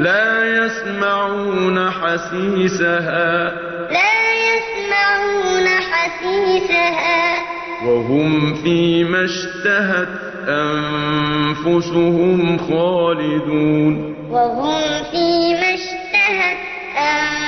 لا يسمعون حسيسها. لا يسمعون حسيسها. وهم فيما اشتهت أنفسهم خالدون. وهم فيما اشتهت أنفسهم